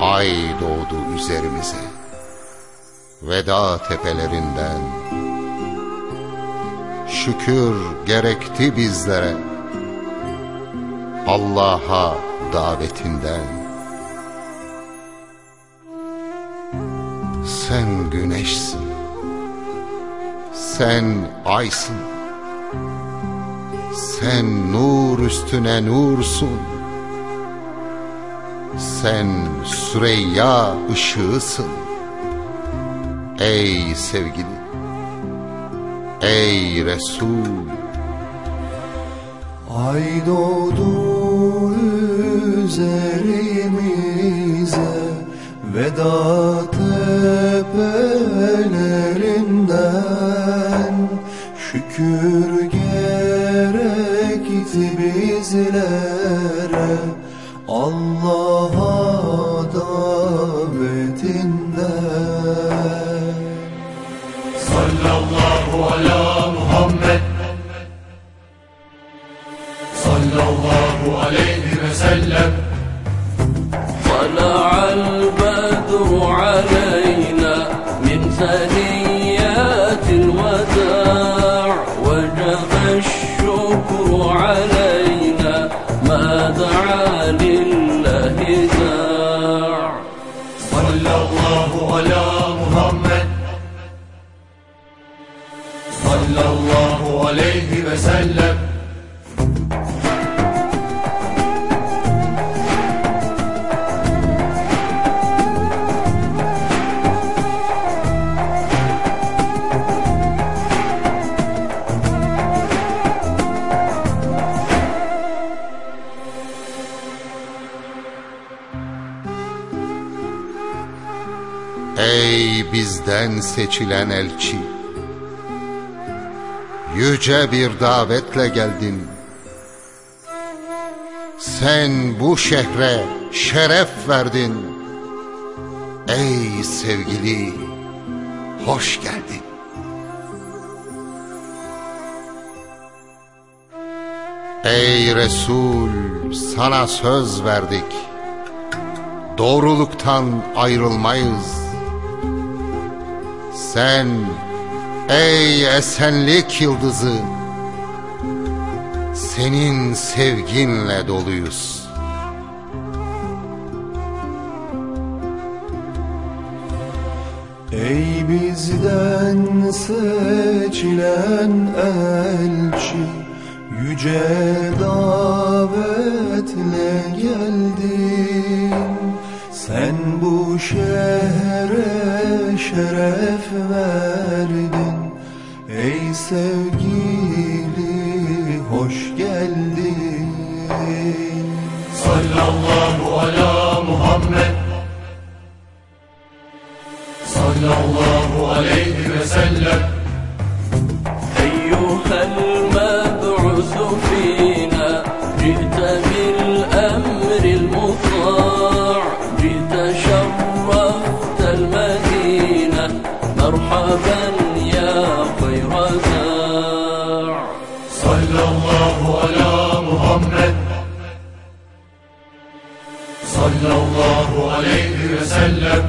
ay doğdu üzerimize. Veda tepelerinden. Şükür gerekti bizlere. Allah'a davetinden. Sen güneşsin. Sen aysın. Sen nur üstüne nursun Sen Süreyya ışığısın. Ey sevgili Ey Resul. Ay doğdu üzerimize Veda tepelerinden. Şükür gerekti bizlere. Allah'a الله على محمد. صلى الله عليه وسلم. طلع البدر علينا من ثنيات الوداع. وجب الشكر علينا Sallallahu aleyhi ve sellem. Ey bizden seçilen elçi Yüce bir davetle geldin. Sen bu şehre şeref verdin. Ey sevgili hoş geldin. Ey Resul sana söz verdik. Doğruluktan ayrılmayız. Sen ey esenlik yıldızı Senin sevginle doluyuz. Ey bizden seçilen elçi Yüce davetle geldin. Sen bu şehre şeref verdin Ey sevgili hoş geldin. Sallallahu ala Muhammed. Sallallahu aleyhi ve sellem. Eyyuhel meb'usu Sallallahu ala Muhammed. Sallallahu aleyhi ve sellem